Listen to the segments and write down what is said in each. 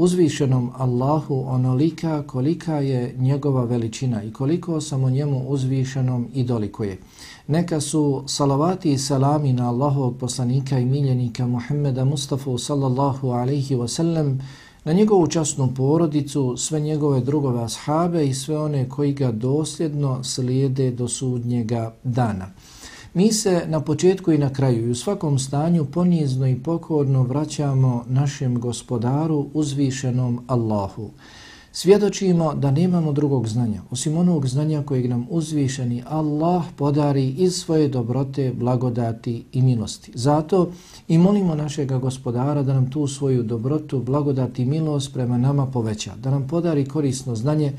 uzvišenom Allahu onolika kolika je njegova veličina i koliko samo njemu uzvišenom i dolikuje. Neka su salavati i salami na Allahovog poslanika i miljenika Muhammeda Mustafa sallallahu alaihi wasallam na njegovu časnu porodicu, sve njegove drugove ashabe i sve one koji ga dosljedno slijede do sudnjega dana. Mi se na početku i na kraju i u svakom stanju ponizno i pokorno vraćamo našem gospodaru uzvišenom Allahu. Svjedočimo da nemamo drugog znanja, osim onog znanja kojeg nam uzvišeni Allah podari iz svoje dobrote, blagodati i milosti. Zato i molimo našega gospodara da nam tu svoju dobrotu, blagodati i milost prema nama poveća, da nam podari korisno znanje,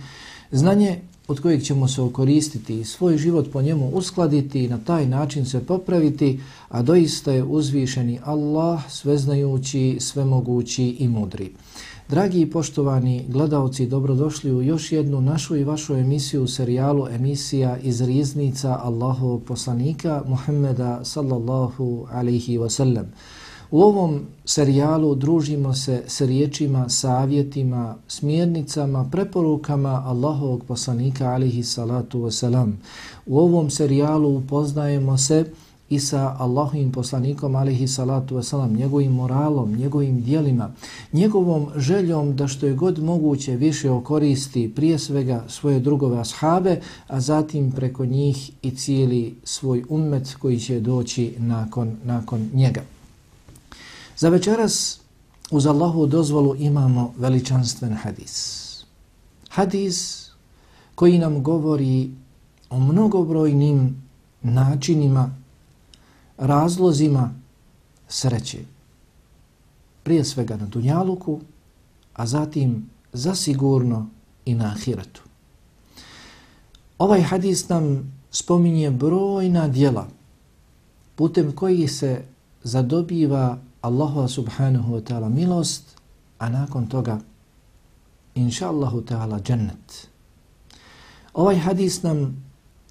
znanje od kojeg ćemo se okoristiti i svoj život po njemu uskladiti i na taj način se popraviti, a doista je uzvišeni Allah sveznajući, svemogući i mudri. Dragi i poštovani gledalci, dobrodošli u još jednu našu i vašu emisiju, serijalu emisija iz riznica Allahovog poslanika Muhammeda sallallahu alaihi wasallam. U ovom serijalu družimo se s riječima, savjetima, smjernicama, preporukama Allahovog poslanika alihi salatu wasalam. U ovom serijalu upoznajemo se i sa Allahovim poslanikom alihi salatu wasalam, njegovim moralom, njegovim dijelima, njegovom željom da što je god moguće više okoristi prije svega svoje drugove ashabe, a zatim preko njih i cijeli svoj ummet koji će doći nakon, nakon njega. Za večeras uz Allahu dozvolu imamo veličanstven hadis. Hadis koji nam govori o mnogobrojnim načinima, razlozima sreće. Prije svega na Dunjaluku, a zatim zasigurno i na Ahiretu. Ovaj hadis nam spominje brojna dijela putem koji se zadobiva Allahova subhanahu wa ta'ala milost, a nakon toga, inša Allahu ta'ala, džennet. Ovaj hadis nam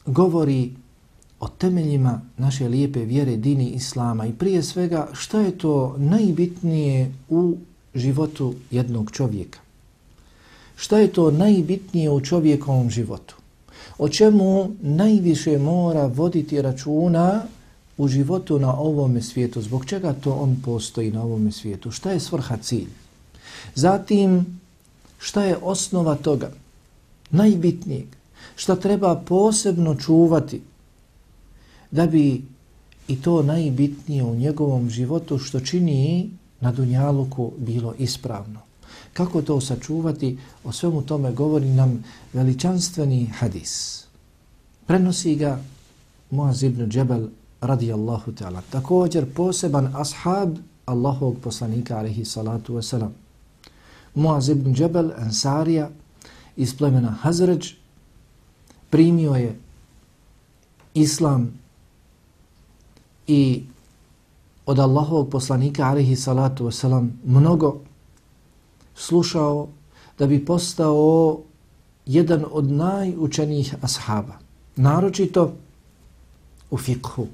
govori o temeljima naše lijepe vjere dini Islama i prije svega što je to najbitnije u životu jednog čovjeka. Šta je to najbitnije u čovjekovom životu? O čemu najviše mora voditi računa u životu na ovom svijetu, zbog čega to on postoji na ovom svijetu, šta je svrha cilj. Zatim, šta je osnova toga, najbitnijeg, šta treba posebno čuvati da bi i to najbitnije u njegovom životu što čini na Dunjaluku bilo ispravno. Kako to sačuvati, o svemu tome govori nam veličanstveni hadis. Prenosi ga Muaz ibn Džebel radijallahu ta'ala. Također poseban ashab Allahovog poslanika alaihi salatu wasalam. Muaz ibn Džebel, Ansarija, iz plemena Hazređ, primio je islam i od Allahovog poslanika alaihi salatu wasalam mnogo slušao da bi postao jedan od najučenijih ashaba. Naročito u fikhu,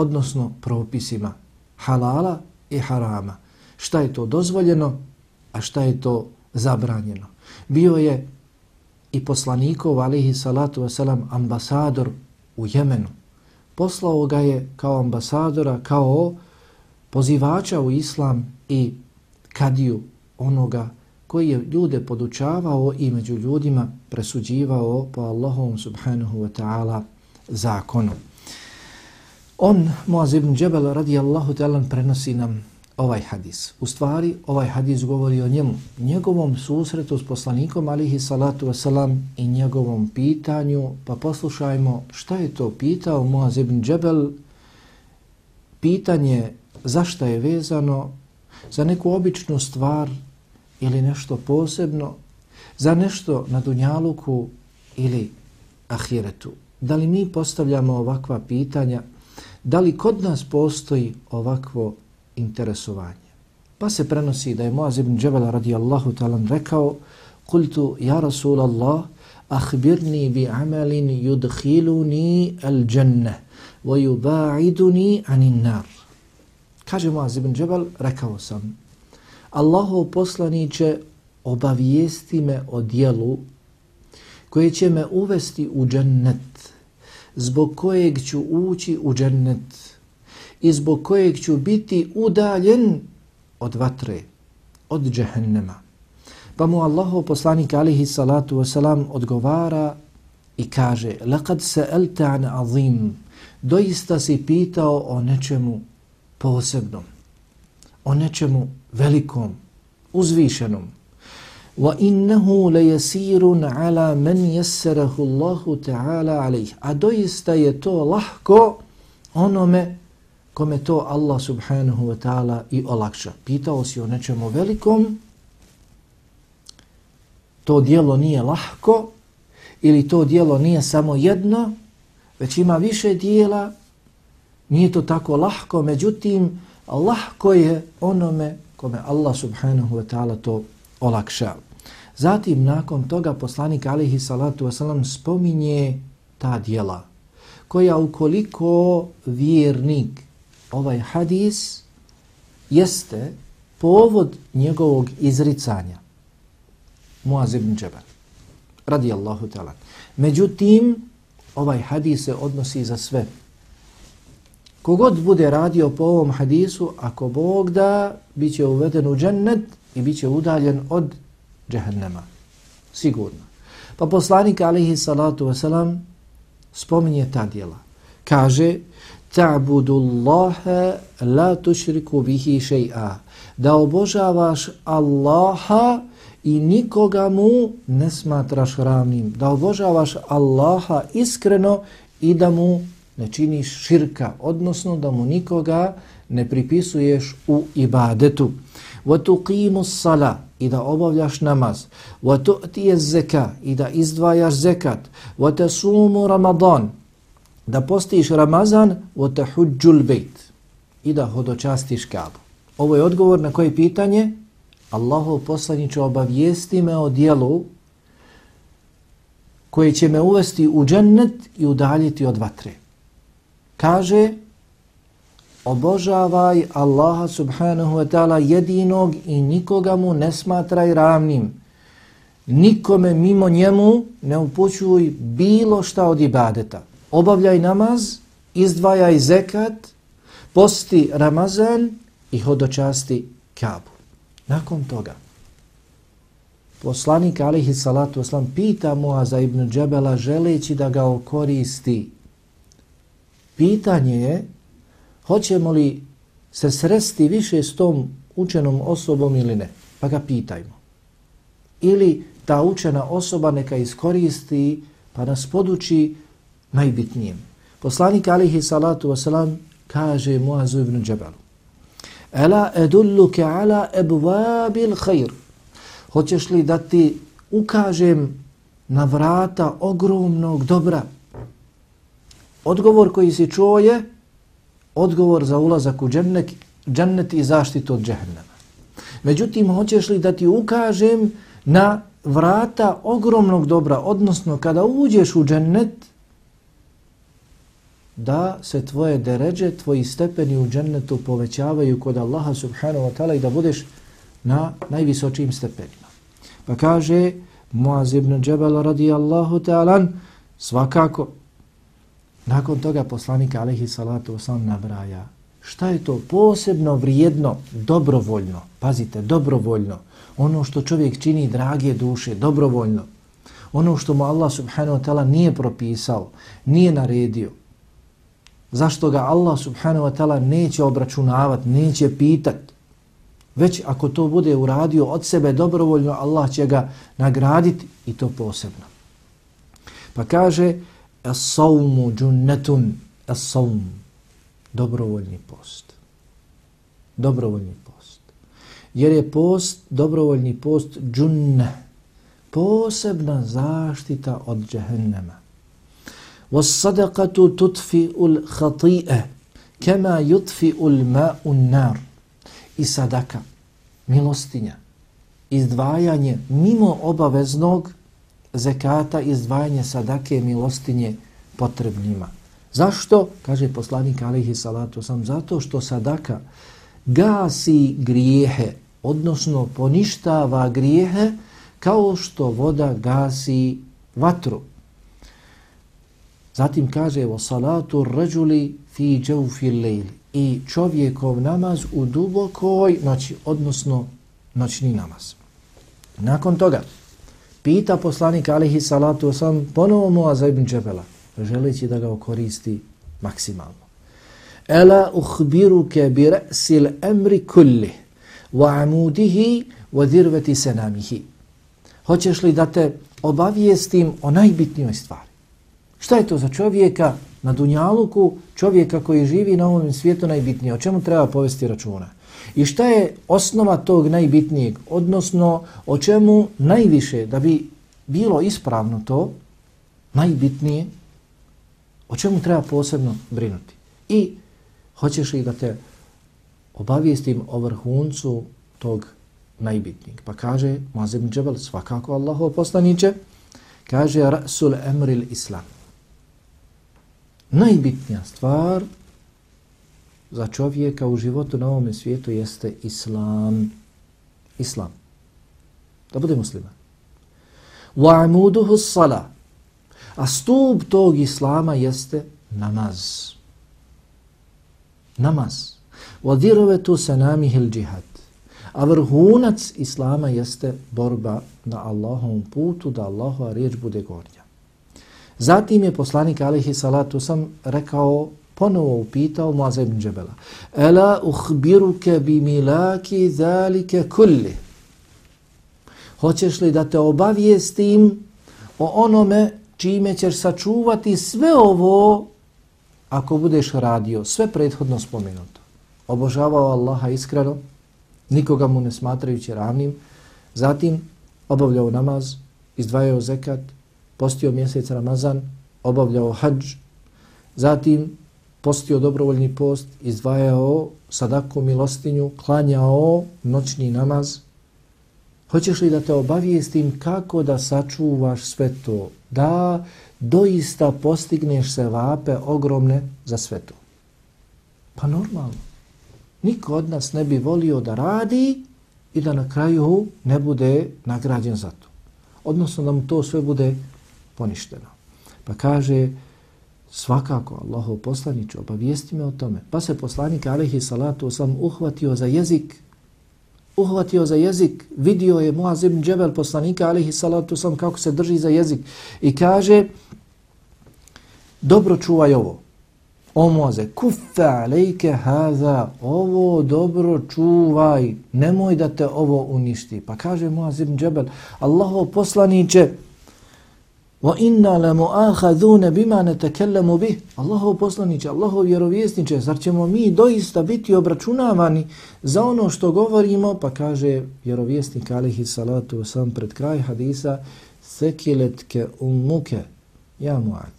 odnosno propisima halala i harama. Šta je to dozvoljeno, a šta je to zabranjeno. Bio je i poslanikov, alihi salatu wasalam, ambasador u Jemenu. Poslao ga je kao ambasadora, kao pozivača u islam i kadiju onoga koji je ljude podučavao i među ljudima presuđivao po Allahom subhanahu wa ta'ala zakonu. On, Muaz ibn Džebel radijallahu ta'ala prenosi nam ovaj hadis. U stvari, ovaj hadis govori o njemu, njegovom susretu s poslanikom alihi salatu wasalam i njegovom pitanju, pa poslušajmo šta je to pitao Muaz ibn Džebel, pitanje zašto je vezano za neku običnu stvar ili nešto posebno za nešto na Dunjaluku ili Ahiretu? Da li mi postavljamo ovakva pitanja? Da li kod nas postoji ovakvo interesovanje? Pa se prenosi da je Muaz ibn Džebel radijallahu talan rekao Kultu, ja Rasulallah, ahbirni bi amalin yudkhiluni al dženne wa yubaiduni anin nar. Kaže Muaz ibn Džebel, rekao sam, Allahov poslaniće obavijesti me o dijelu koje će me uvesti u džennet, zbog kojeg ću ući u džennet i zbog kojeg ću biti udaljen od vatre, od džehennema. Pa mu Allahu poslanik alihi salatu wasalam odgovara i kaže لَقَدْ سَأَلْتَ عَنْ عَظِيمٍ Doista si pitao o nečemu posebnom, o nečemu velikom, uzvišenom. وَإِنَّهُ لَيَسِيرٌ عَلَى مَنْ يَسَّرَهُ اللَّهُ تَعَالَى عَلَيْهِ A doista je to lahko onome kome to Allah subhanahu wa ta'ala i olakša. Pitao si o nečemu velikom, to dijelo nije lahko ili to dijelo nije samo jedno, već ima više dijela, nije to tako lahko, međutim, lahko je onome kome Allah subhanahu wa ta'ala to olakša. Zatim, nakon toga, poslanik alihi salatu wasalam spominje ta dijela, koja ukoliko vjernik ovaj hadis jeste povod njegovog izricanja. Muaz ibn Džebel. Radi Allahu ta'ala. Međutim, ovaj hadis se odnosi za sve. Kogod bude radio po ovom hadisu, ako Bog da, bit će uveden u džennet i bit će udaljen od džehennema. Sigurno. Pa poslanik alihi salatu wasalam spominje ta djela. Kaže, ta'budu Allahe la tušriku bihi shay'a. Da obožavaš Allaha i nikoga mu ne smatraš ravnim. Da obožavaš Allaha iskreno i da mu ne činiš širka, odnosno da mu nikoga ne pripisuješ u ibadetu. Wa Vatuqimu salat i da obavljaš namaz, wa tu'ti zeka i da izdvajaš zekat, wa tasumu ramadan, da postiš ramazan, wa tahujjul bejt i da hodočastiš kabu. Ovo je odgovor na koje pitanje? Allahov poslaniče obavijesti me o dijelu koje će me uvesti u džennet i udaljiti od vatre. Kaže, obožavaj Allaha subhanahu wa ta'ala jedinog i nikoga mu ne smatraj ravnim. Nikome mimo njemu ne upućuj bilo šta od ibadeta. Obavljaj namaz, izdvajaj zekat, posti Ramazan i hodočasti Kabu. Nakon toga, poslanik alihi salatu oslam pita Muaza ibn Džebela želeći da ga okoristi. Pitanje je hoćemo li se sresti više s tom učenom osobom ili ne. Pa ga pitajmo. Ili ta učena osoba neka iskoristi pa nas poduči najbitnijem. Poslanik alihi salatu wasalam kaže Muazu ibn Džabalu Ela edulluke ala ebvabil khair. Hoćeš li da ti ukažem na vrata ogromnog dobra? Odgovor koji si čuo je odgovor za ulazak u džennet, džennet i zaštitu od džehennema. Međutim, hoćeš li da ti ukažem na vrata ogromnog dobra, odnosno kada uđeš u džennet, da se tvoje deređe, tvoji stepeni u džennetu povećavaju kod Allaha subhanahu wa ta'ala i da budeš na najvisočijim stepenima. Pa kaže Muaz ibn Džebel radijallahu ta'alan, svakako nakon toga poslanik alaihi salatu sam nabraja šta je to posebno vrijedno dobrovoljno, pazite, dobrovoljno, ono što čovjek čini drage duše, dobrovoljno, ono što mu Allah subhanahu wa ta'ala nije propisao, nije naredio, zašto ga Allah subhanahu wa ta'ala neće obračunavati, neće pitat. Već ako to bude uradio od sebe dobrovoljno, Allah će ga nagraditi i to posebno. Pa kaže, as-sawmu junnetun, as-sawm, dobrovoljni post. Dobrovoljni post. Jer je post, dobrovoljni post, džunne, posebna zaštita od džehennema. وَالصَّدَقَةُ تُطْفِئُ الْخَطِيئَ كَمَا يُطْفِئُ الْمَاءُ النَّارُ I sadaka, milostinja, izdvajanje mimo obaveznog zekata, izdvajanje sadake milostinje potrebnima. Zašto? Kaže poslanik alihi salatu sam, zato što sadaka gasi grijehe, odnosno poništava grijehe kao što voda gasi vatru. Zatim kaže o salatu rajuli fi džavfi lejli i čovjekov namaz u dubokoj noći, odnosno noćni namaz. Nakon toga, pita poslanik alihi salatu osam ponovo Muaz ibn Džebela, želeći da ga koristi maksimalno. Ela uhbiruke bi re'sil emri kulli wa amudihi wa dirveti senamihi. Hoćeš li da te obavijestim o najbitnijoj stvari? Šta je to za čovjeka na Dunjaluku, čovjeka koji živi na ovom svijetu najbitnije? O čemu treba povesti računa? I šta je osnova tog najbitnijeg? Odnosno, o čemu najviše, da bi bilo ispravno to, najbitnije, o čemu treba posebno brinuti? I hoćeš li da te obavijestim o vrhuncu tog najbitnijeg? Pa kaže Mazim Džebel, svakako Allahov poslaniće, kaže Rasul Emril Islam. Najbitnija stvar za čovjeka u životu na ovom svijetu jeste Islam. Islam. Da bude musliman. Wa'muduhu sala. A stup tog Islama jeste namaz. Namaz. Wadirovetu sanamihil džihad. A vrhunac Islama jeste borba na Allahovom putu, da Allahova riječ bude gornja. Zatim je poslanik alihi salatu sam rekao, ponovo upitao Muaza ibn Džebela, Ela uhbiruke bi milaki zalike kulli. Hoćeš li da te obavijestim o onome čime ćeš sačuvati sve ovo ako budeš radio, sve prethodno spomenuto. Obožavao Allaha iskreno, nikoga mu ne smatrajući ravnim, zatim obavljao namaz, izdvajao zekat, postio mjesec Ramazan, obavljao hađ, zatim postio dobrovoljni post, izdvajao sadaku milostinju, klanjao noćni namaz. Hoćeš li da te obavijestim kako da sačuvaš sve to? Da doista postigneš se vape ogromne za sve to. Pa normalno. Niko od nas ne bi volio da radi i da na kraju ne bude nagrađen za to. Odnosno da mu to sve bude poništeno. Pa kaže, svakako, Allahov poslanić, obavijesti me o tome. Pa se poslanik, alaihi salatu, sam uhvatio za jezik, uhvatio za jezik, vidio je Muaz ibn Džebel, poslanika, alaihi salatu, sam kako se drži za jezik. I kaže, dobro čuvaj ovo. O Muaze, kufa alejke haza, ovo dobro čuvaj, nemoj da te ovo uništi. Pa kaže Muaz ibn Džebel, Allahov poslaniće, Wa inna la mu'akhadhuna bima natakallamu bih. Allahov poslanice, Allahov vjerovjesniče, zar ćemo mi doista biti obračunavani za ono što govorimo? Pa kaže vjerovjesnik alihi salatu sam pred kraj hadisa: Sekiletke ummuke ja Mu'ad.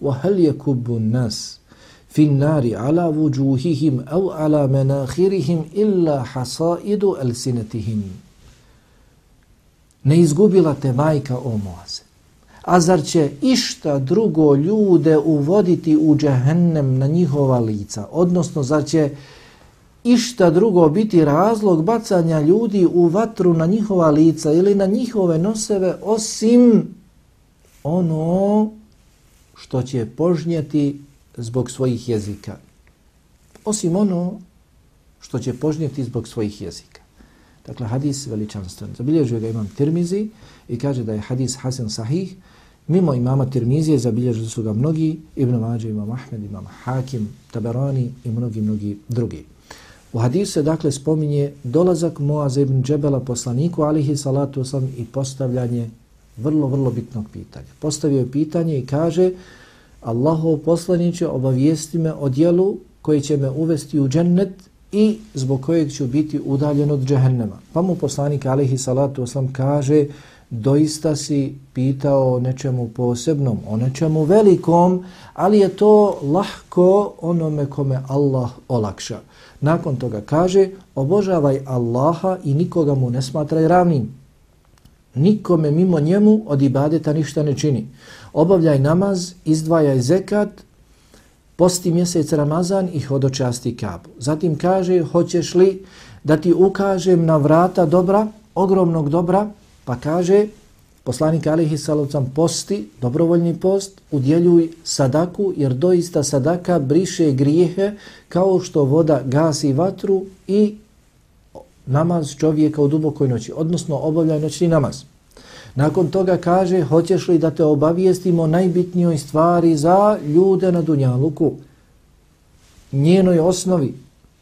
Wa hal yakubbu nas fi nari ala wujuhihim aw ala manakhirihim illa hasaidu alsinatihim." Ne izgubila te majka o Moaze. A zar će išta drugo ljude uvoditi u džehennem na njihova lica? Odnosno, zar će išta drugo biti razlog bacanja ljudi u vatru na njihova lica ili na njihove noseve osim ono što će požnjeti zbog svojih jezika? Osim ono što će požnjeti zbog svojih jezika. Dakle, hadis veličanstven. Zabilježuje ga imam Tirmizi i kaže da je hadis Hasan Sahih, Mimo imama Tirmizije zabilježili su ga mnogi, Ibn Mađe, imam Ahmed, imam Hakim, Taberani i mnogi, mnogi drugi. U hadisu se dakle spominje dolazak Moaza ibn Džebela poslaniku alihi salatu sam i postavljanje vrlo, vrlo bitnog pitanja. Postavio je pitanje i kaže Allahov poslaniće obavijesti me o dijelu koji će me uvesti u džennet i zbog kojeg ću biti udaljen od džehennema. Pa mu poslanik alihi salatu oslam kaže doista si pitao o nečemu posebnom, o nečemu velikom, ali je to lahko onome kome Allah olakša. Nakon toga kaže, obožavaj Allaha i nikoga mu ne smatraj ravnim. Nikome mimo njemu od ibadeta ništa ne čini. Obavljaj namaz, izdvajaj zekat, posti mjesec Ramazan i hodočasti kabu. Zatim kaže, hoćeš li da ti ukažem na vrata dobra, ogromnog dobra, pa kaže, poslanik Alihi Salovcan posti, dobrovoljni post, udjeljuj sadaku, jer doista sadaka briše grijehe kao što voda gasi vatru i namaz čovjeka u dubokoj noći, odnosno obavljaj noćni namaz. Nakon toga kaže, hoćeš li da te obavijestimo najbitnijoj stvari za ljude na Dunjaluku, njenoj osnovi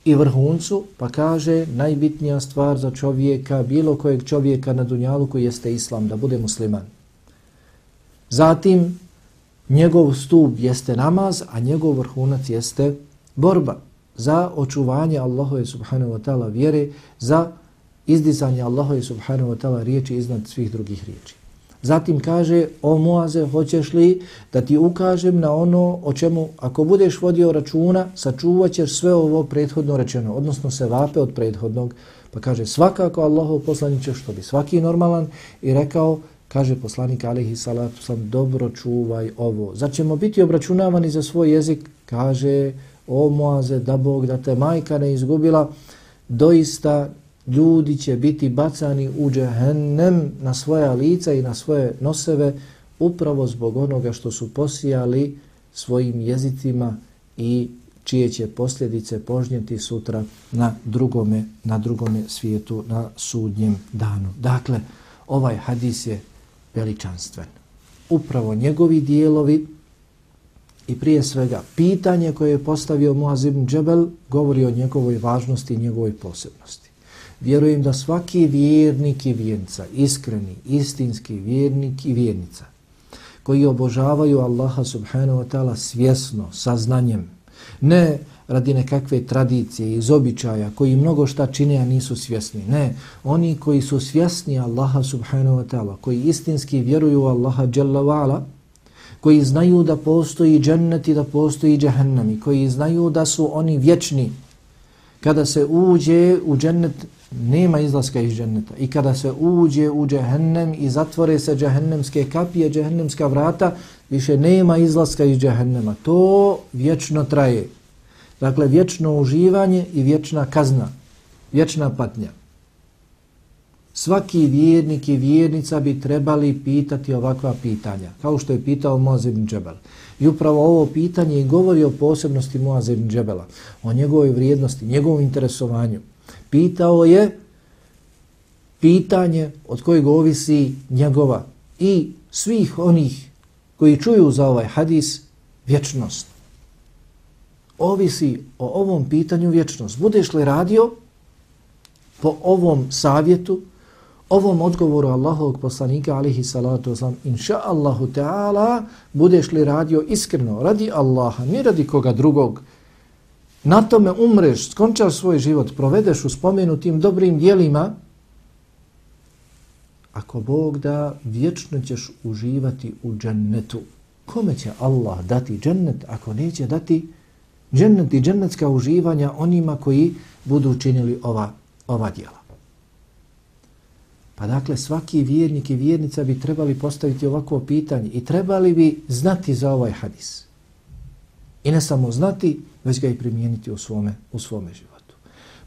i vrhuncu, pa kaže, najbitnija stvar za čovjeka, bilo kojeg čovjeka na Dunjaluku jeste Islam, da bude musliman. Zatim, njegov stup jeste namaz, a njegov vrhunac jeste borba za očuvanje Allahove subhanahu wa ta'ala vjere, za izdizanje Allahove subhanahu wa ta'ala riječi iznad svih drugih riječi. Zatim kaže, o Muaze, hoćeš li da ti ukažem na ono o čemu, ako budeš vodio računa, sačuvat ćeš sve ovo prethodno rečeno, odnosno se vape od prethodnog. Pa kaže, svakako Allahov poslaniće, što bi svaki normalan, i rekao, kaže poslanik alihi salatu sam, dobro čuvaj ovo. Zar ćemo biti obračunavani za svoj jezik? Kaže, o Muaze, da Bog, da te majka ne izgubila, doista ljudi će biti bacani u džehennem na svoja lica i na svoje noseve upravo zbog onoga što su posijali svojim jezicima i čije će posljedice požnjeti sutra na drugome, na drugome svijetu, na sudnjem danu. Dakle, ovaj hadis je veličanstven. Upravo njegovi dijelovi i prije svega pitanje koje je postavio Muaz ibn Džebel govori o njegovoj važnosti i njegovoj posebnosti. Vjerujem da svaki vjernik i vjernica, iskreni, istinski vjernik i vjernica, koji obožavaju Allaha subhanahu wa ta'ala svjesno, sa znanjem, ne radi nekakve tradicije iz običaja koji mnogo šta čine, a nisu svjesni. Ne, oni koji su svjesni Allaha subhanahu wa ta'ala, koji istinski vjeruju Allaha jalla wa'ala, koji znaju da postoji džennet i da postoji džahannam koji znaju da su oni vječni, kada se uđe u džennet nema izlaska iz dženneta. I kada se uđe u džehennem i zatvore se džehennemske kapije, džehennemska vrata, više nema izlaska iz džehennema. To vječno traje. Dakle, vječno uživanje i vječna kazna, vječna patnja. Svaki vjernik i vjernica bi trebali pitati ovakva pitanja, kao što je pitao Moaz ibn Džebel. I upravo ovo pitanje i govori o posebnosti Moaz ibn Džebela, o njegovoj vrijednosti, njegovom interesovanju pitao je pitanje od kojeg ovisi njegova i svih onih koji čuju za ovaj hadis vječnost. Ovisi o ovom pitanju vječnost. Budeš li radio po ovom savjetu, ovom odgovoru Allahovog poslanika alihi salatu wasalam, inša Allahu ta'ala, budeš li radio iskreno, radi Allaha, ne radi koga drugog, na tome umreš, skončaš svoj život, provedeš u spomenutim dobrim dijelima, ako Bog da, vječno ćeš uživati u džennetu. Kome će Allah dati džennet ako neće dati džennet i džennetska uživanja onima koji budu učinili ova, ova dijela? Pa dakle, svaki vjernik i vjernica bi trebali postaviti ovako pitanje i trebali bi znati za ovaj hadis. I ne samo znati, već ga i primijeniti u svome, u svome životu.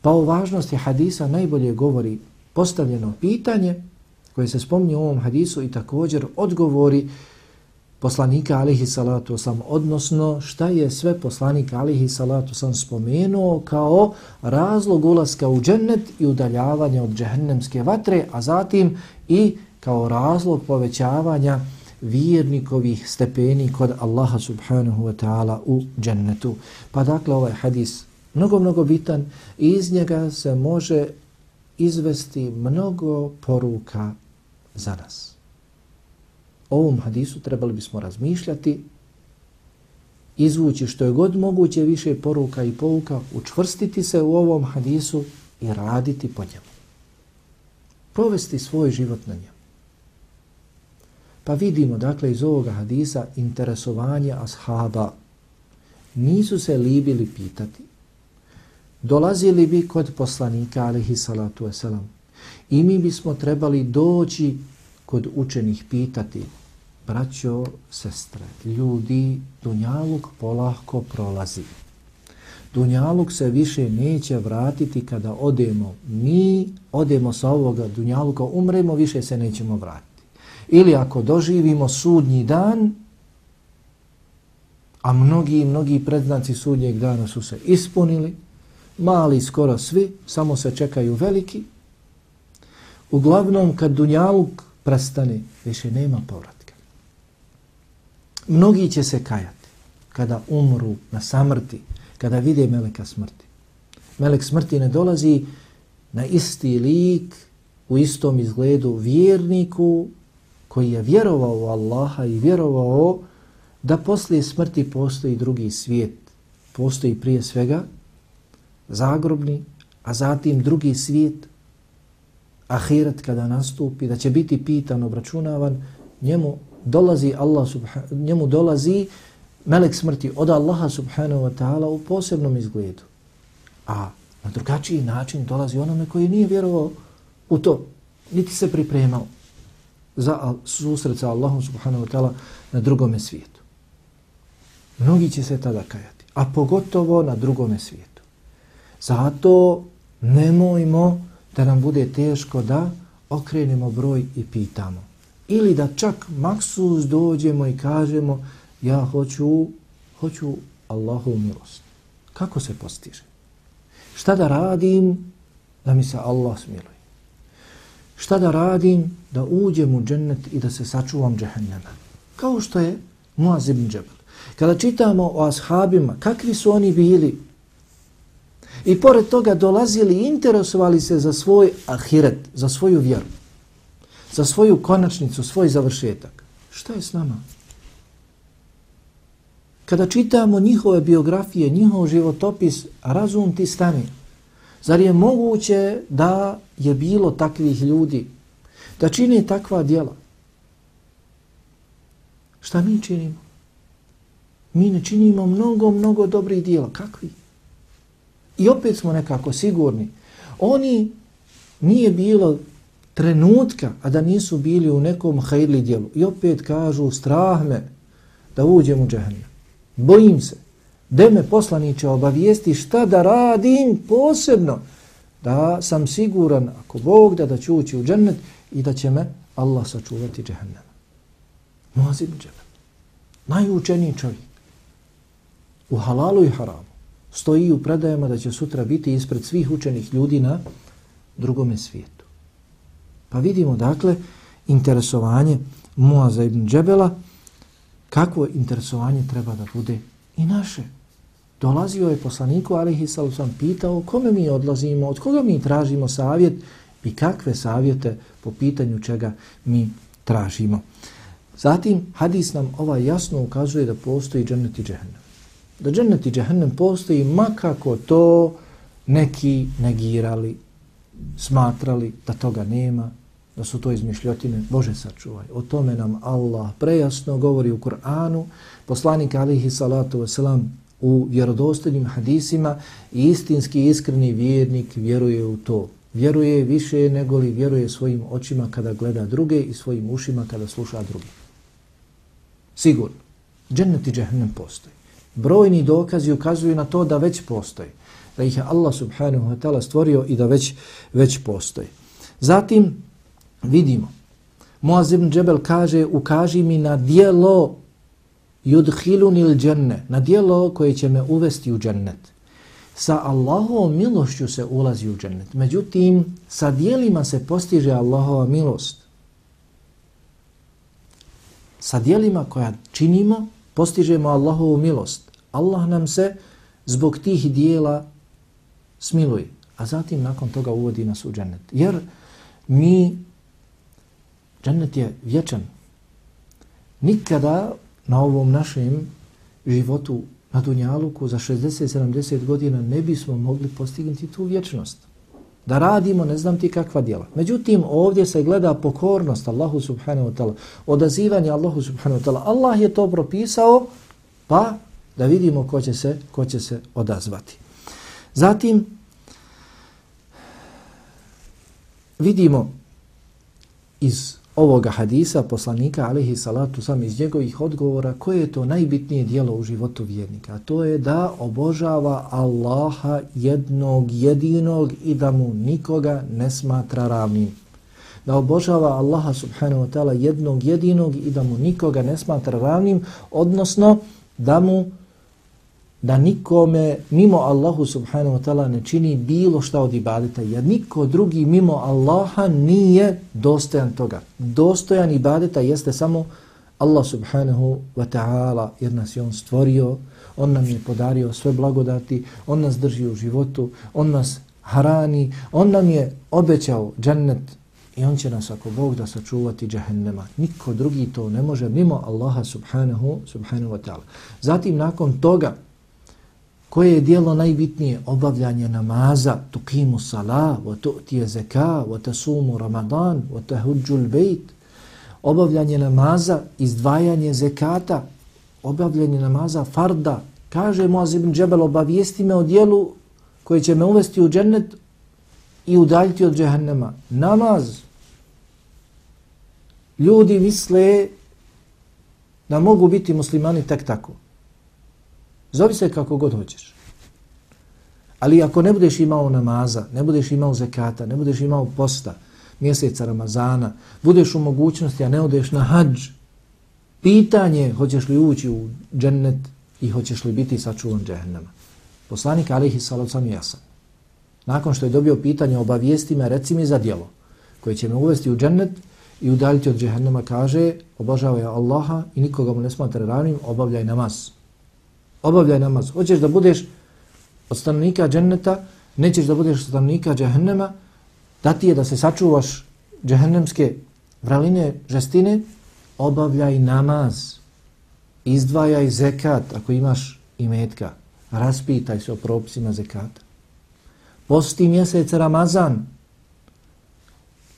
Pa o važnosti hadisa najbolje govori postavljeno pitanje koje se spomni u ovom hadisu i također odgovori poslanika alihi salatu sam, odnosno šta je sve poslanik alihi salatu sam spomenuo kao razlog ulaska u džennet i udaljavanja od džehennemske vatre, a zatim i kao razlog povećavanja vjernikovih stepeni kod Allaha subhanahu wa ta'ala u džennetu. Pa dakle ovaj hadis mnogo, mnogo bitan i iz njega se može izvesti mnogo poruka za nas. Ovom hadisu trebali bismo razmišljati, izvući što je god moguće više poruka i pouka, učvrstiti se u ovom hadisu i raditi po njemu. Provesti svoj život na njemu. Pa vidimo, dakle, iz ovoga hadisa interesovanje ashaba. Nisu se libili pitati. Dolazili bi kod poslanika, alihi salatu wasalam. I mi bismo trebali doći kod učenih pitati, braćo, sestre, ljudi, Dunjaluk polahko prolazi. Dunjaluk se više neće vratiti kada odemo. Mi odemo sa ovoga Dunjaluka, umremo, više se nećemo vratiti. Ili ako doživimo sudnji dan, a mnogi mnogi predznaci sudnjeg dana su se ispunili, mali skoro svi, samo se čekaju veliki, uglavnom kad Dunjaluk prestane, više nema povratka. Mnogi će se kajati kada umru na samrti, kada vide meleka smrti. Melek smrti ne dolazi na isti lik u istom izgledu vjerniku koji je vjerovao u Allaha i vjerovao da poslije smrti postoji drugi svijet. Postoji prije svega zagrobni, a zatim drugi svijet, ahiret kada nastupi, da će biti pitan, obračunavan, njemu dolazi Allah subhanahu, njemu dolazi melek smrti od Allaha subhanahu wa ta'ala u posebnom izgledu. A na drugačiji način dolazi onome koji nije vjerovao u to, niti se pripremao za susret sa Allahom subhanahu wa ta'ala na drugome svijetu. Mnogi će se tada kajati, a pogotovo na drugome svijetu. Zato nemojmo da nam bude teško da okrenemo broj i pitamo. Ili da čak maksus dođemo i kažemo ja hoću, hoću Allahu milost. Kako se postiže? Šta da radim da mi se Allah smiluje? Šta da radim da uđem u džennet i da se sačuvam džehennema? Kao što je Muaz ibn Džebel. Kada čitamo o ashabima, kakvi su oni bili? I pored toga dolazili i interesovali se za svoj ahiret, za svoju vjeru, za svoju konačnicu, svoj završetak. Šta je s nama? Kada čitamo njihove biografije, njihov životopis, razum ti stane. Zar je moguće da je bilo takvih ljudi, da čini takva djela? Šta mi činimo? Mi ne činimo mnogo, mnogo dobrih djela. Kakvi? I opet smo nekako sigurni. Oni nije bilo trenutka, a da nisu bili u nekom hajli djelu. I opet kažu, strah me da uđem u džahnem. Bojim se. Da me poslaniće obavijesti šta da radim posebno. Da sam siguran, ako Bog da da ću ući u džennet i da će me Allah sačuvati džahnem. Muazim džahnem. Najučeniji čovjek. U halalu i haramu stoji u predajama da će sutra biti ispred svih učenih ljudi na drugome svijetu. Pa vidimo dakle interesovanje Muaza ibn Džebela, kakvo interesovanje treba da bude i naše. Dolazio je poslaniku, alihi sam pitao kome mi odlazimo, od koga mi tražimo savjet i kakve savjete po pitanju čega mi tražimo. Zatim, hadis nam ovaj jasno ukazuje da postoji džennet i džehennem da džennet i džehennem postoji makako to neki negirali, smatrali da toga nema, da su to izmišljotine. Bože sačuvaj. O tome nam Allah prejasno govori u Kur'anu, poslanik alihi salatu wasalam u vjerodostojnim hadisima i istinski iskreni vjernik vjeruje u to. Vjeruje više nego li vjeruje svojim očima kada gleda druge i svojim ušima kada sluša druge. Sigurno. Džennet i džehennem postoji brojni dokazi ukazuju na to da već postoji. Da ih je Allah subhanahu wa ta'ala stvorio i da već, već postoji. Zatim vidimo, Muaz ibn Džebel kaže, ukaži mi na dijelo yudhiluni dženne, na dijelo koje će me uvesti u džennet. Sa Allahovom milošću se ulazi u džennet. Međutim, sa dijelima se postiže Allahova milost. Sa dijelima koja činimo, postižemo Allahovu milost. Allah nam se zbog tih dijela smiluje, a zatim nakon toga uvodi nas u džennet. Jer mi, džennet je vječan. Nikada na ovom našem životu na Dunjaluku za 60-70 godina ne bismo mogli postignuti tu vječnost. da radimo ne znam ti kakva djela. Međutim, ovdje se gleda pokornost Allahu subhanahu wa ta'ala, odazivanje Allahu subhanahu wa ta'ala. Allah je to propisao, pa da vidimo ko će se, ko će se odazvati. Zatim, vidimo iz ovoga hadisa poslanika alihi salatu sam iz njegovih odgovora koje je to najbitnije dijelo u životu vjernika. A to je da obožava Allaha jednog jedinog i da mu nikoga ne smatra ravnim. Da obožava Allaha subhanahu wa ta'ala jednog jedinog i da mu nikoga ne smatra ravnim, odnosno da mu da nikome mimo Allahu subhanahu wa ta'ala ne čini bilo šta od ibadeta, jer niko drugi mimo Allaha nije dostojan toga. Dostojan ibadeta jeste samo Allah subhanahu wa ta'ala, jer nas je on stvorio, on nam je podario sve blagodati, on nas drži u životu, on nas harani, on nam je obećao džennet i on će nas ako Bog da sačuvati džahennema. Niko drugi to ne može mimo Allaha subhanahu, subhanahu wa ta'ala. Zatim nakon toga Koje je dijelo najbitnije? Obavljanje namaza, tukimu sala, wa tu'tije zeka, wa tasumu ramadan, wa tahudžul bejt. Obavljanje namaza, izdvajanje zekata, obavljanje namaza, farda. Kaže Muaz ibn Džebel, obavijesti me o dijelu koji će me uvesti u džennet i udaljiti od džehennema. Namaz. Ljudi misle da mogu biti muslimani tek tako. Zovi se kako god hoćeš. Ali ako ne budeš imao namaza, ne budeš imao zekata, ne budeš imao posta, mjeseca Ramazana, budeš u mogućnosti, a ne odeš na hađ, pitanje hoćeš li ući u džennet i hoćeš li biti sačuvan džehennama. Poslanik Alihi Salot jasan. Nakon što je dobio pitanje, obavijesti me, reci mi za djelo koje će me uvesti u džennet i udaljiti od džehennama, kaže, obožavaj Allaha i nikoga mu ne smatra ravnim, obavljaj namaz obavljaj namaz. Hoćeš da budeš od stanovnika dženneta, nećeš da budeš od stanovnika džehennema, da ti je da se sačuvaš džehennemske vraline, žestine, obavljaj namaz. Izdvajaj zekat ako imaš imetka. Raspitaj se o propisima zekata. Posti mjesec Ramazan.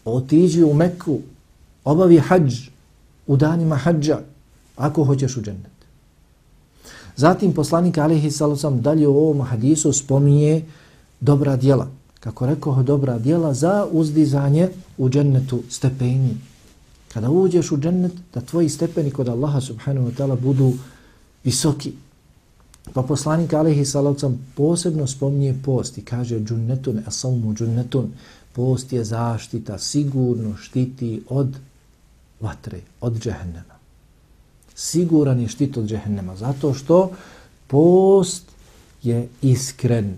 Otiđi u Meku. Obavi hađ u danima hađa ako hoćeš u džennet. Zatim poslanik alihi sallam dalje u ovom hadisu spominje dobra djela. Kako rekao, dobra djela za uzdizanje u džennetu stepeni. Kada uđeš u džennet, da tvoji stepeni kod Allaha subhanahu wa ta'ala budu visoki. Pa poslanik alihi sallam posebno spominje post i kaže džunnetun esalmu džunnetun. Post je zaštita, sigurno štiti od vatre, od džehennema siguran je štit od džehennema. Zato što post je iskren.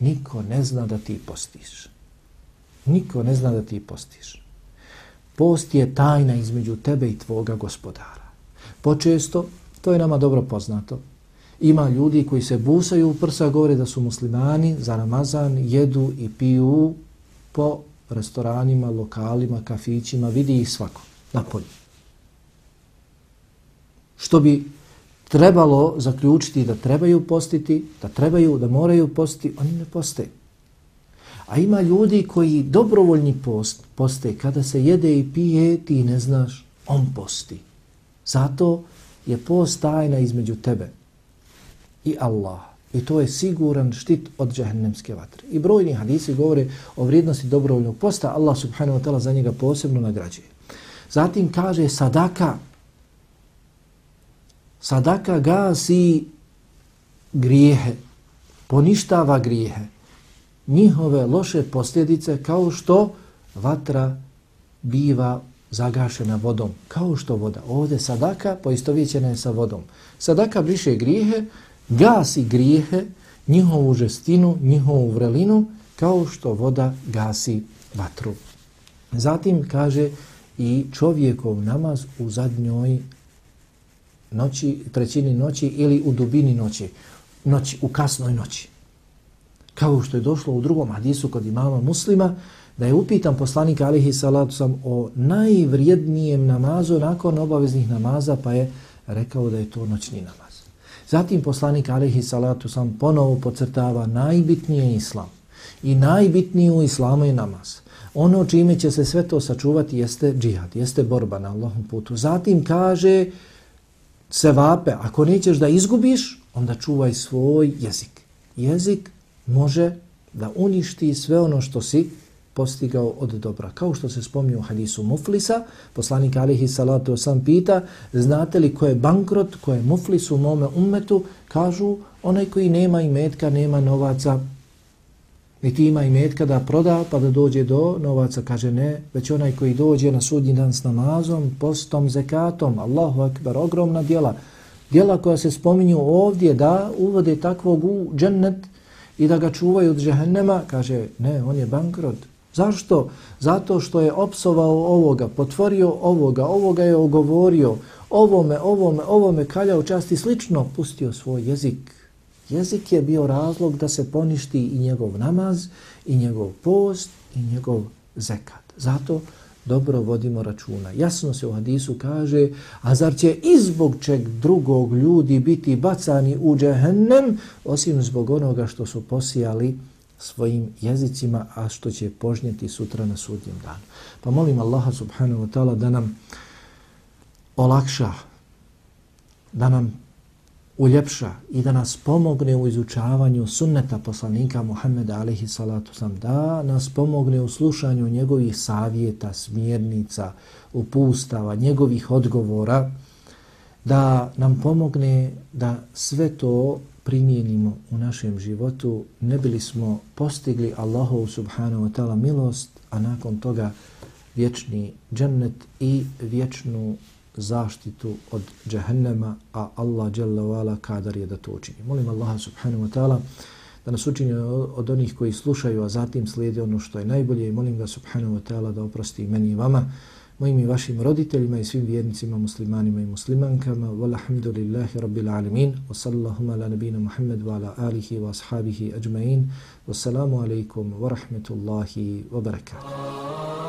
Niko ne zna da ti postiš. Niko ne zna da ti postiš. Post je tajna između tebe i tvoga gospodara. Počesto, to je nama dobro poznato, ima ljudi koji se busaju u prsa, govore da su muslimani, za Ramazan jedu i piju po restoranima, lokalima, kafićima, vidi ih svako, na polju što bi trebalo zaključiti da trebaju postiti, da trebaju, da moraju postiti, oni ne poste. A ima ljudi koji dobrovoljni post poste. Kada se jede i pije, ti ne znaš, on posti. Zato je post tajna između tebe i Allah. I to je siguran štit od džahennemske vatre. I brojni hadisi govore o vrijednosti dobrovoljnog posta. Allah subhanahu wa ta'ala za njega posebno nagrađuje. Zatim kaže sadaka Sadaka gasi grijehe, poništava grijehe, njihove loše posljedice kao što vatra biva zagašena vodom, kao što voda. Ovdje sadaka poistovjećena je sa vodom. Sadaka briše grijehe, gasi grijehe, njihovu žestinu, njihovu vrelinu, kao što voda gasi vatru. Zatim kaže i čovjekov namaz u zadnjoj noći, trećini noći ili u dubini noći, noći, u kasnoj noći. Kao što je došlo u drugom hadisu kod imama muslima, da je upitan poslanik alihi salatu sam o najvrijednijem namazu nakon obaveznih namaza, pa je rekao da je to noćni namaz. Zatim poslanik alihi salatu sam ponovo pocrtava najbitnije islam. i najbitniji u islamu je namaz. Ono čime će se sve to sačuvati jeste džihad, jeste borba na Allahom putu. Zatim kaže se vape, ako nećeš da izgubiš, onda čuvaj svoj jezik. Jezik može da uništi sve ono što si postigao od dobra. Kao što se spomnio u hadisu Muflisa, poslanik alihi salatu sam pita, znate li ko je bankrot, ko je Muflis u mome ummetu, kažu onaj koji nema imetka, nema novaca, niti ima imetka da proda pa da dođe do novaca, kaže ne, već onaj koji dođe na sudnji dan s namazom, postom, zekatom, Allahu akbar, ogromna djela, djela koja se spominju ovdje da uvode takvog u džennet i da ga čuvaju od džehennema, kaže ne, on je bankrot, Zašto? Zato što je opsovao ovoga, potvorio ovoga, ovoga je ogovorio, ovome, ovome, ovome kaljao časti slično, pustio svoj jezik. Jezik je bio razlog da se poništi i njegov namaz, i njegov post, i njegov zekat. Zato dobro vodimo računa. Jasno se u hadisu kaže, a zar će izbog čeg drugog ljudi biti bacani u džehennem, osim zbog onoga što su posijali svojim jezicima, a što će požnjeti sutra na sudnjem danu. Pa molim Allaha subhanahu wa ta'ala da nam olakša, da nam uljepša i da nas pomogne u izučavanju sunneta poslanika Muhammeda alaihi salatu sam, da nas pomogne u slušanju njegovih savjeta, smjernica, upustava, njegovih odgovora, da nam pomogne da sve to primijenimo u našem životu, ne bili smo postigli Allahov subhanahu wa ta'ala milost, a nakon toga vječni džennet i vječnu zaštitu od džehennema, a Allah dželle kadar je da to učini. Molim Allaha subhanahu wa ta'ala da nas učini od onih koji slušaju, a zatim slijede ono što je najbolje i molim ga subhanahu wa ta'ala da oprosti meni i vama mojim i vašim roditeljima i svim vjernicima, muslimanima i muslimankama. Walhamdulillahi rabbil alamin. Wa sallallahu ala nabina Muhammad wa ala alihi wa ashabihi ajma'in. Wassalamu alaikum wa rahmetullahi wa barakatuh.